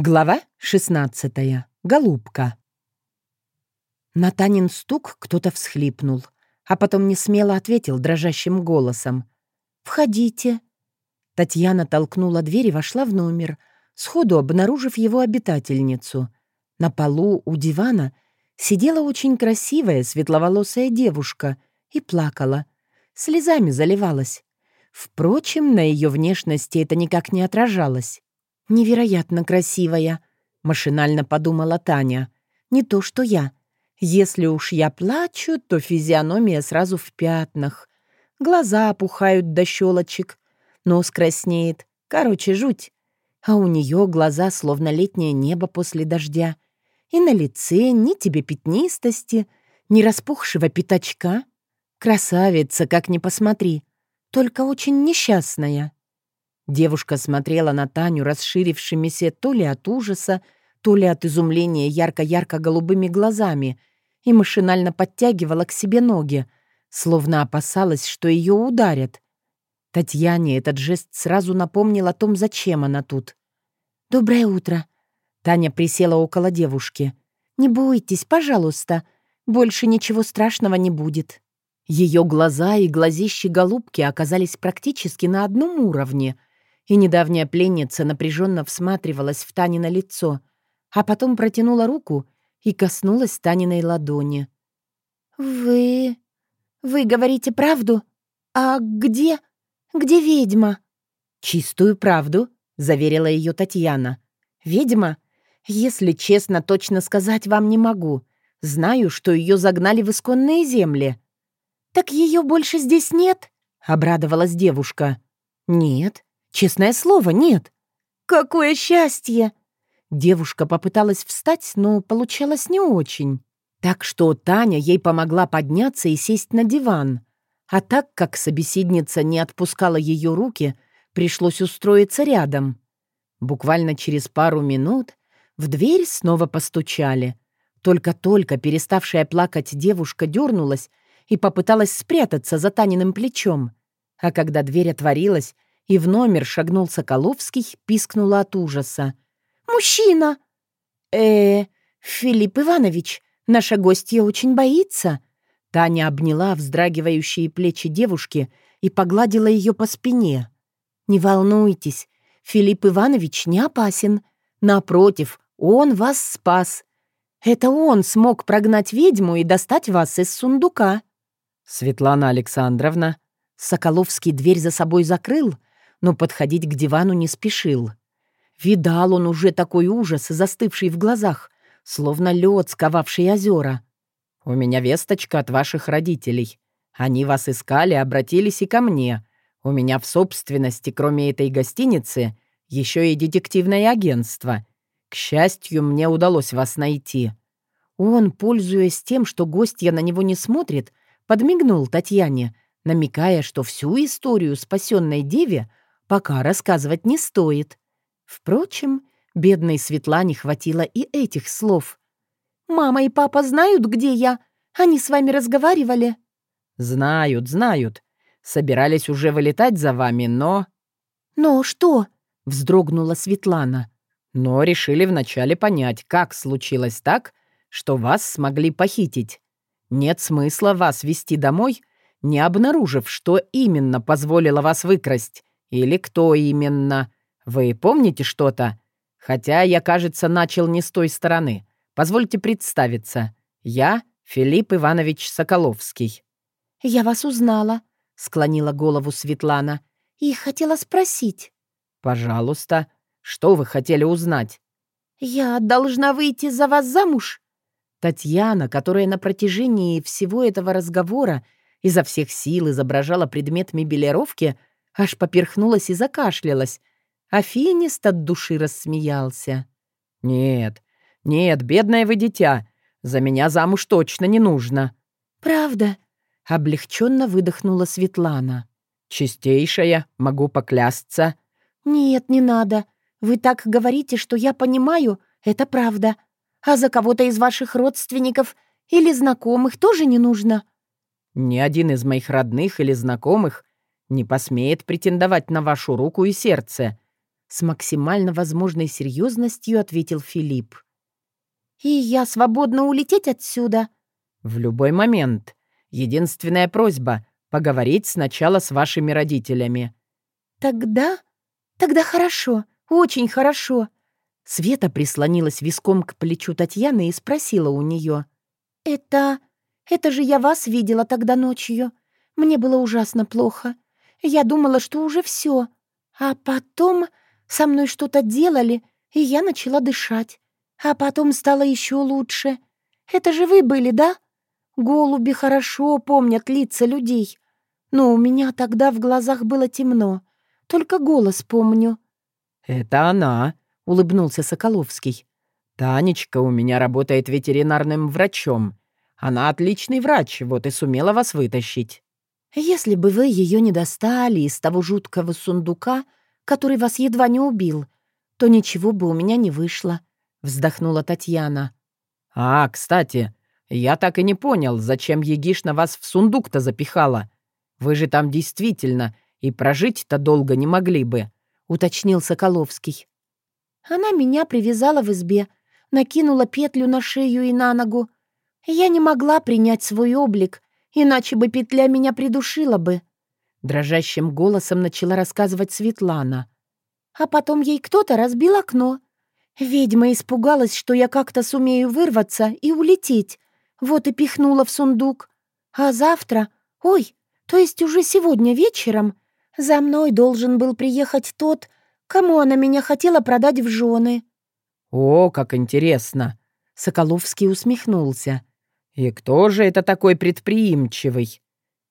Глава 16. Голубка. На Танин стук кто-то всхлипнул, а потом несмело ответил дрожащим голосом. «Входите». Татьяна толкнула дверь и вошла в номер, сходу обнаружив его обитательницу. На полу у дивана сидела очень красивая светловолосая девушка и плакала. Слезами заливалась. Впрочем, на ее внешности это никак не отражалось. «Невероятно красивая», — машинально подумала Таня. «Не то, что я. Если уж я плачу, то физиономия сразу в пятнах. Глаза опухают до щелочек, нос краснеет. Короче, жуть. А у нее глаза словно летнее небо после дождя. И на лице ни тебе пятнистости, ни распухшего пятачка. Красавица, как ни посмотри, только очень несчастная». Девушка смотрела на Таню расширившимися то ли от ужаса, то ли от изумления ярко-ярко-голубыми глазами и машинально подтягивала к себе ноги, словно опасалась, что ее ударят. Татьяне этот жест сразу напомнил о том, зачем она тут. «Доброе утро». Таня присела около девушки. «Не бойтесь, пожалуйста. Больше ничего страшного не будет». Ее глаза и глазищи голубки оказались практически на одном уровне — и недавняя пленница напряженно всматривалась в Танино лицо, а потом протянула руку и коснулась Таниной ладони. «Вы... вы говорите правду? А где... где ведьма?» «Чистую правду», — заверила ее Татьяна. «Ведьма? Если честно, точно сказать вам не могу. Знаю, что ее загнали в исконные земли». «Так ее больше здесь нет?» — обрадовалась девушка. «Нет, Честное слово, нет. Какое счастье! Девушка попыталась встать, но получалось не очень. Так что Таня ей помогла подняться и сесть на диван. А так как собеседница не отпускала ее руки, пришлось устроиться рядом. Буквально через пару минут в дверь снова постучали. Только-только переставшая плакать девушка дернулась и попыталась спрятаться за Таниным плечом. А когда дверь отворилась, и в номер шагнул Соколовский, пискнула от ужаса. «Мужчина!» э, -э Филипп Иванович, наша гостья очень боится». Таня обняла вздрагивающие плечи девушки и погладила ее по спине. «Не волнуйтесь, Филипп Иванович не опасен. Напротив, он вас спас. Это он смог прогнать ведьму и достать вас из сундука». «Светлана Александровна». Соколовский дверь за собой закрыл, но подходить к дивану не спешил. Видал он уже такой ужас, застывший в глазах, словно лед, сковавший озера. «У меня весточка от ваших родителей. Они вас искали, обратились и ко мне. У меня в собственности, кроме этой гостиницы, еще и детективное агентство. К счастью, мне удалось вас найти». Он, пользуясь тем, что гостья на него не смотрит, подмигнул Татьяне, намекая, что всю историю спасенной деве пока рассказывать не стоит. Впрочем, бедной Светлане хватило и этих слов. «Мама и папа знают, где я? Они с вами разговаривали?» «Знают, знают. Собирались уже вылетать за вами, но...» «Но что?» — вздрогнула Светлана. «Но решили вначале понять, как случилось так, что вас смогли похитить. Нет смысла вас вести домой, не обнаружив, что именно позволило вас выкрасть. Или кто именно? Вы помните что-то? Хотя я, кажется, начал не с той стороны. Позвольте представиться. Я Филипп Иванович Соколовский». «Я вас узнала», — склонила голову Светлана. «И хотела спросить». «Пожалуйста. Что вы хотели узнать?» «Я должна выйти за вас замуж?» Татьяна, которая на протяжении всего этого разговора изо всех сил изображала предмет мебелировки, аж поперхнулась и закашлялась, а Финист от души рассмеялся. «Нет, нет, бедное вы дитя, за меня замуж точно не нужно». «Правда?» — облегченно выдохнула Светлана. «Чистейшая, могу поклясться». «Нет, не надо. Вы так говорите, что я понимаю, это правда. А за кого-то из ваших родственников или знакомых тоже не нужно?» «Ни один из моих родных или знакомых не посмеет претендовать на вашу руку и сердце. с максимально возможной серьезностью ответил Филипп. «И я свободна улететь отсюда?» «В любой момент. Единственная просьба — поговорить сначала с вашими родителями». «Тогда? Тогда хорошо, очень хорошо». Света прислонилась виском к плечу Татьяны и спросила у нее. «Это... это же я вас видела тогда ночью. Мне было ужасно плохо. Я думала, что уже все. А потом со мной что-то делали, и я начала дышать. А потом стало еще лучше. Это же вы были, да? Голуби хорошо помнят лица людей. Но у меня тогда в глазах было темно. Только голос помню». «Это она», — улыбнулся Соколовский. «Танечка у меня работает ветеринарным врачом. Она отличный врач, вот и сумела вас вытащить». «Если бы вы ее не достали из того жуткого сундука, который вас едва не убил, то ничего бы у меня не вышло», — вздохнула Татьяна. «А, кстати, я так и не понял, зачем Егишна вас в сундук-то запихала. Вы же там действительно и прожить-то долго не могли бы», — уточнил Соколовский. «Она меня привязала в избе, накинула петлю на шею и на ногу. Я не могла принять свой облик, иначе бы петля меня придушила бы», — дрожащим голосом начала рассказывать Светлана. А потом ей кто-то разбил окно. Ведьма испугалась, что я как-то сумею вырваться и улететь, вот и пихнула в сундук. А завтра, ой, то есть уже сегодня вечером, за мной должен был приехать тот, кому она меня хотела продать в жены. «О, как интересно!» Соколовский усмехнулся. «И кто же это такой предприимчивый?»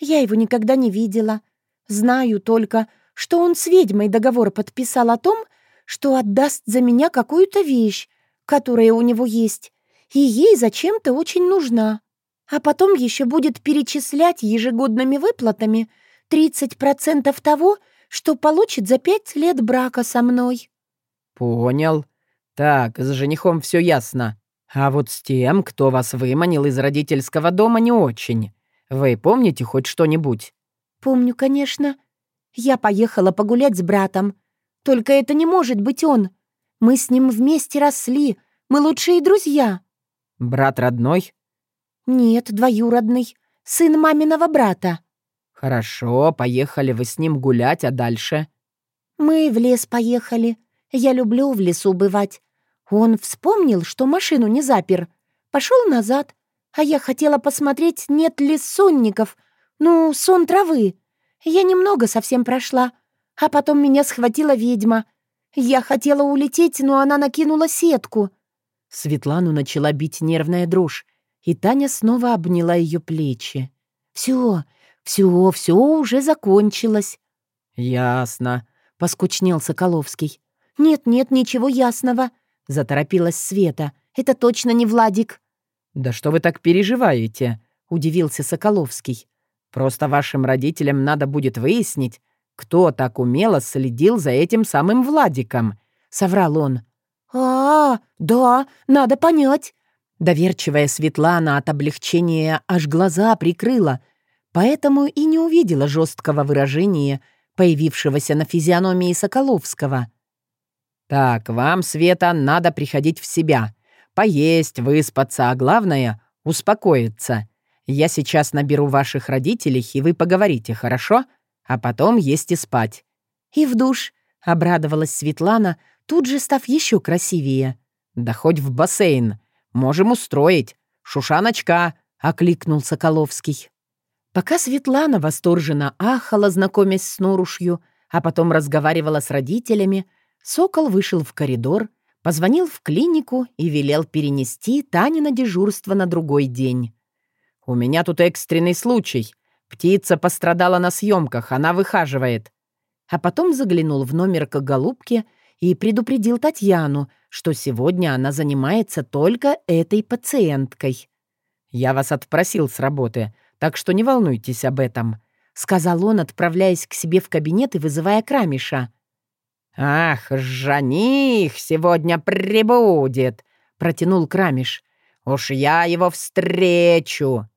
«Я его никогда не видела. Знаю только, что он с ведьмой договор подписал о том, что отдаст за меня какую-то вещь, которая у него есть, и ей зачем-то очень нужна. А потом еще будет перечислять ежегодными выплатами 30% того, что получит за пять лет брака со мной». «Понял. Так, с женихом все ясно. А вот с тем, кто вас выманил из родительского дома, не очень. Вы помните хоть что-нибудь?» «Помню, конечно. Я поехала погулять с братом. Только это не может быть он. Мы с ним вместе росли. Мы лучшие друзья». «Брат родной?» «Нет, двоюродный. Сын маминого брата». «Хорошо, поехали вы с ним гулять, а дальше?» «Мы в лес поехали. Я люблю в лесу бывать. Он вспомнил, что машину не запер. Пошел назад, а я хотела посмотреть, нет ли сонников. Ну, сон травы. Я немного совсем прошла, а потом меня схватила ведьма. Я хотела улететь, но она накинула сетку. Светлану начала бить нервная дрожь, и Таня снова обняла ее плечи. «Все, все, все уже закончилось». «Ясно», — поскучнел Соколовский. «Нет-нет, ничего ясного», — заторопилась Света. «Это точно не Владик». «Да что вы так переживаете?» — удивился Соколовский. «Просто вашим родителям надо будет выяснить, кто так умело следил за этим самым Владиком», — соврал он. «А, да, надо понять». Доверчивая Светлана от облегчения аж глаза прикрыла, поэтому и не увидела жесткого выражения, появившегося на физиономии Соколовского. «Так, вам, Света, надо приходить в себя, поесть, выспаться, а главное — успокоиться. Я сейчас наберу ваших родителей, и вы поговорите, хорошо? А потом есть и спать». «И в душ», — обрадовалась Светлана, — тут же став еще красивее. «Да хоть в бассейн. Можем устроить. Шушаночка!» — окликнул Соколовский. Пока Светлана восторженно ахала, знакомясь с Норушью, а потом разговаривала с родителями, Сокол вышел в коридор, позвонил в клинику и велел перенести Тане на дежурство на другой день. «У меня тут экстренный случай. Птица пострадала на съемках, она выхаживает». А потом заглянул в номер к голубке и предупредил Татьяну, что сегодня она занимается только этой пациенткой. «Я вас отпросил с работы, так что не волнуйтесь об этом», — сказал он, отправляясь к себе в кабинет и вызывая Крамиша. «Ах, жених сегодня прибудет», — протянул Крамиш. «Уж я его встречу».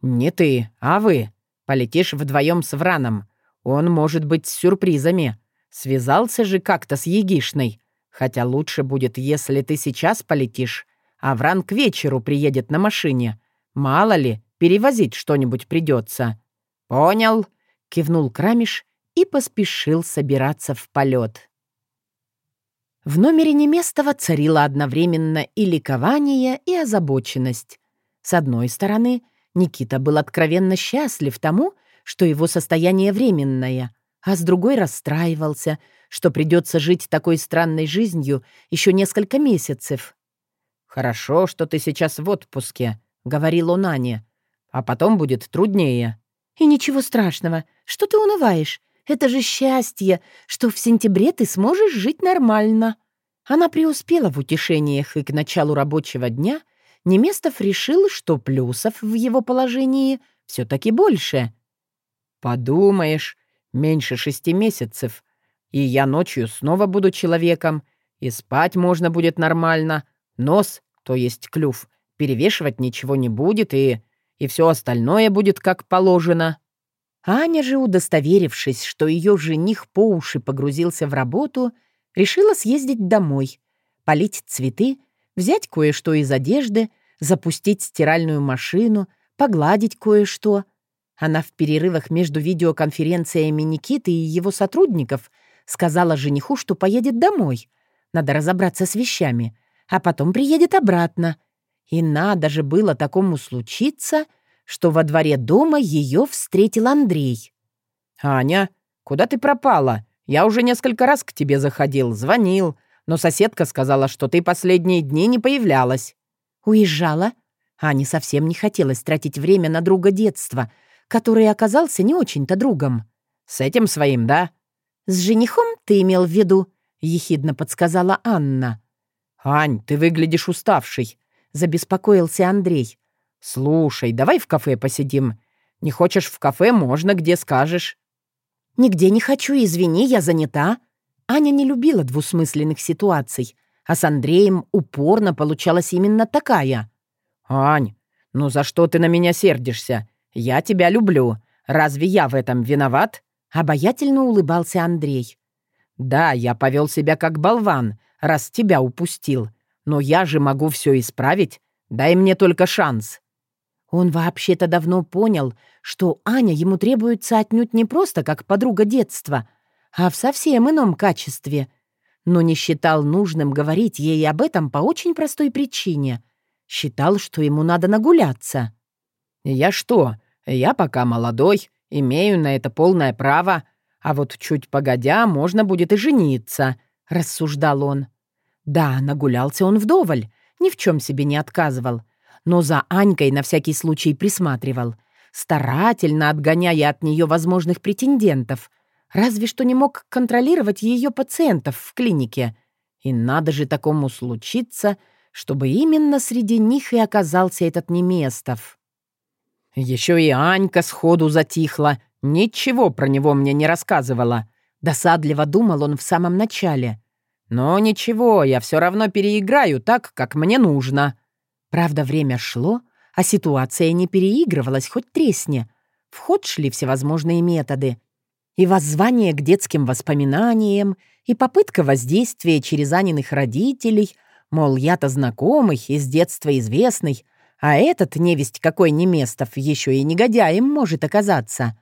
«Не ты, а вы. Полетишь вдвоем с Враном. Он может быть с сюрпризами. Связался же как-то с Егишной. Хотя лучше будет, если ты сейчас полетишь, а Вран к вечеру приедет на машине. Мало ли, перевозить что-нибудь придется. «Понял», — кивнул Крамиш и поспешил собираться в полет. В номере Неместова царило одновременно и ликование, и озабоченность. С одной стороны, Никита был откровенно счастлив тому, что его состояние временное, а с другой расстраивался, что придется жить такой странной жизнью еще несколько месяцев. «Хорошо, что ты сейчас в отпуске», — говорил он Ане, «а потом будет труднее». «И ничего страшного. Что ты унываешь? Это же счастье, что в сентябре ты сможешь жить нормально». Она преуспела в утешениях, и к началу рабочего дня Неместов решил, что плюсов в его положении все-таки больше. «Подумаешь, меньше шести месяцев, и я ночью снова буду человеком, и спать можно будет нормально, нос, то есть клюв, перевешивать ничего не будет, и, и все остальное будет как положено». Аня же, удостоверившись, что ее жених по уши погрузился в работу, решила съездить домой, полить цветы, взять кое-что из одежды, запустить стиральную машину, погладить кое-что. Она в перерывах между видеоконференциями Никиты и его сотрудников сказала жениху, что поедет домой. Надо разобраться с вещами, а потом приедет обратно. И надо же было такому случиться, что во дворе дома ее встретил Андрей. «Аня, куда ты пропала? Я уже несколько раз к тебе заходил, звонил, но соседка сказала, что ты последние дни не появлялась». «Уезжала?» Ане совсем не хотелось тратить время на друга детства, который оказался не очень-то другом. «С этим своим, да?» «С женихом ты имел в виду?» — ехидно подсказала Анна. «Ань, ты выглядишь уставший», — забеспокоился Андрей. «Слушай, давай в кафе посидим. Не хочешь в кафе, можно, где скажешь». «Нигде не хочу, извини, я занята». Аня не любила двусмысленных ситуаций, а с Андреем упорно получалась именно такая. «Ань, ну за что ты на меня сердишься? Я тебя люблю. Разве я в этом виноват?» Обаятельно улыбался Андрей. «Да, я повел себя как болван, раз тебя упустил. Но я же могу все исправить. Дай мне только шанс». Он вообще-то давно понял, что Аня ему требуется отнюдь не просто как подруга детства, а в совсем ином качестве. Но не считал нужным говорить ей об этом по очень простой причине. Считал, что ему надо нагуляться. «Я что? Я пока молодой, имею на это полное право, а вот чуть погодя можно будет и жениться», — рассуждал он. Да, нагулялся он вдоволь, ни в чем себе не отказывал — но за Анькой на всякий случай присматривал, старательно отгоняя от нее возможных претендентов, разве что не мог контролировать ее пациентов в клинике. И надо же такому случиться, чтобы именно среди них и оказался этот Неместов. Еще и Анька сходу затихла, ничего про него мне не рассказывала. Досадливо думал он в самом начале. Но ничего, я все равно переиграю так, как мне нужно. Правда, время шло, а ситуация не переигрывалась, хоть тресни. В ход шли всевозможные методы. И воззвание к детским воспоминаниям, и попытка воздействия через Аниных родителей, мол, я-то знакомый, из детства известный, а этот, невесть какой неместов, еще и негодяем может оказаться.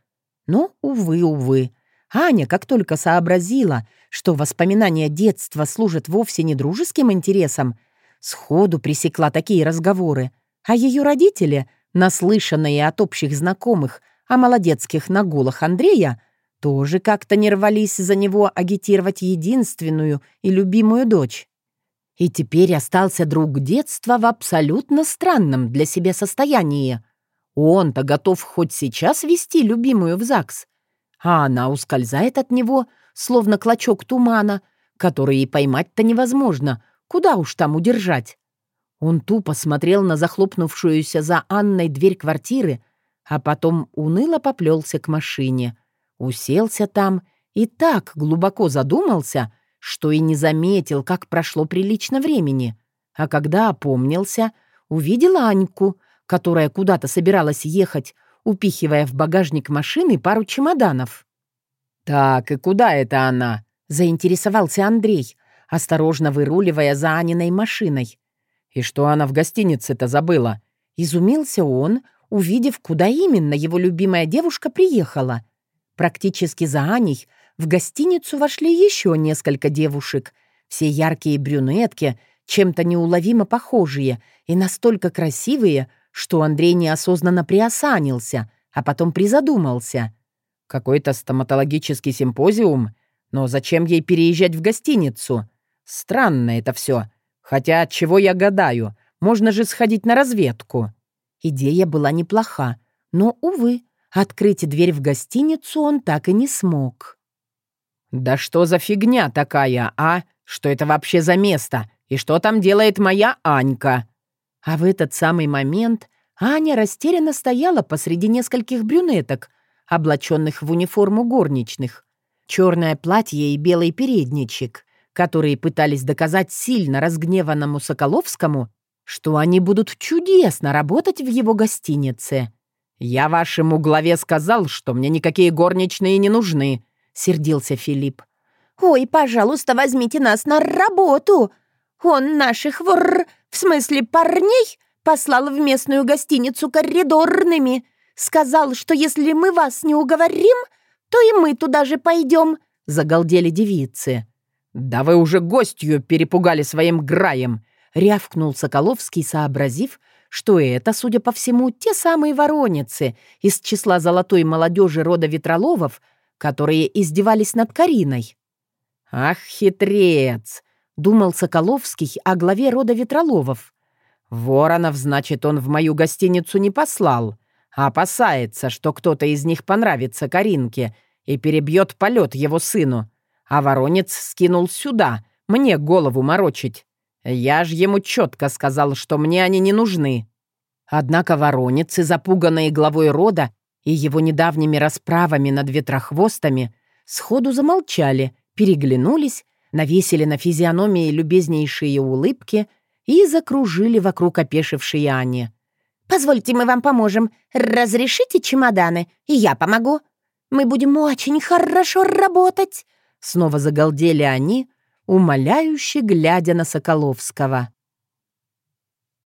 Но, увы, увы, Аня, как только сообразила, что воспоминания детства служат вовсе не дружеским интересам, Сходу пресекла такие разговоры, а ее родители, наслышанные от общих знакомых о молодецких нагулах Андрея, тоже как-то не рвались за него агитировать единственную и любимую дочь. И теперь остался друг детства в абсолютно странном для себя состоянии. Он-то готов хоть сейчас вести любимую в ЗАГС, а она ускользает от него, словно клочок тумана, который и поймать-то невозможно — Куда уж там удержать? Он тупо смотрел на захлопнувшуюся за Анной дверь квартиры, а потом уныло поплелся к машине. Уселся там и так глубоко задумался, что и не заметил, как прошло прилично времени. А когда опомнился, увидел Аньку, которая куда-то собиралась ехать, упихивая в багажник машины пару чемоданов. «Так, и куда это она?» — заинтересовался Андрей, осторожно выруливая за Аниной машиной. «И что она в гостинице-то забыла?» Изумился он, увидев, куда именно его любимая девушка приехала. Практически за Аней в гостиницу вошли еще несколько девушек, все яркие брюнетки, чем-то неуловимо похожие и настолько красивые, что Андрей неосознанно приосанился, а потом призадумался. «Какой-то стоматологический симпозиум? Но зачем ей переезжать в гостиницу? Странно это все. Хотя от чего я гадаю? Можно же сходить на разведку». Идея была неплоха, но, увы, открыть дверь в гостиницу он так и не смог. «Да что за фигня такая, а? Что это вообще за место? И что там делает моя Анька?» А в этот самый момент Аня растерянно стояла посреди нескольких брюнеток, облаченных в униформу горничных. Черное платье и белый передничек, которые пытались доказать сильно разгневанному Соколовскому, что они будут чудесно работать в его гостинице. «Я вашему главе сказал, что мне никакие горничные не нужны», сердился Филипп. «Ой, пожалуйста, возьмите нас на работу! Он наших вор... в смысле парней послал в местную гостиницу коридорными. Сказал, что если мы вас не уговорим, то и мы туда же пойдем», — загалдели девицы. «Да вы уже гостью перепугали своим граем!» — рявкнул Соколовский, сообразив, что это, судя по всему, те самые вороницы из числа золотой молодежи рода Ветроловов, которые издевались над Кариной. «Ах, хитрец!» — думал Соколовский о главе рода Ветроловов. «Воронов, значит, он в мою гостиницу не послал, опасается, что кто-то из них понравится Каринке и перебьет полет его сыну, а Воронец скинул сюда, мне голову морочить. Я ж ему четко сказал, что мне они не нужны». Однако Воронец, запуганные главой рода, и его недавними расправами над ветрохвостами сходу замолчали, переглянулись, навесили на физиономии любезнейшие улыбки и закружили вокруг опешившей Ани. «Позвольте, мы вам поможем. Разрешите чемоданы, и я помогу. Мы будем очень хорошо работать!» Снова загалдели они, умоляюще глядя на Соколовского.